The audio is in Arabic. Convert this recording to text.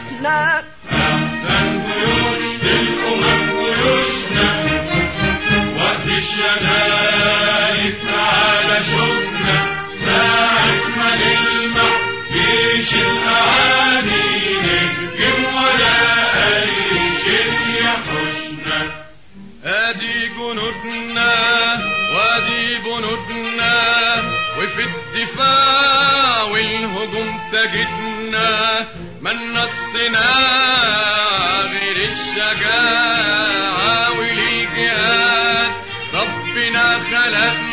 بيوتنا أحسن جيوش للأمم جيوشنا وقت الشدائد تعالى شوفنا ساعة ما نلمع جيش الأعاني نهجم ولا أي شيء يحوشنا أدي جنودنا وأدي بنودنا وفي الدفاع والهجوم تجدنا من نصنا غير الشجاعة والجهاد ربنا خلقنا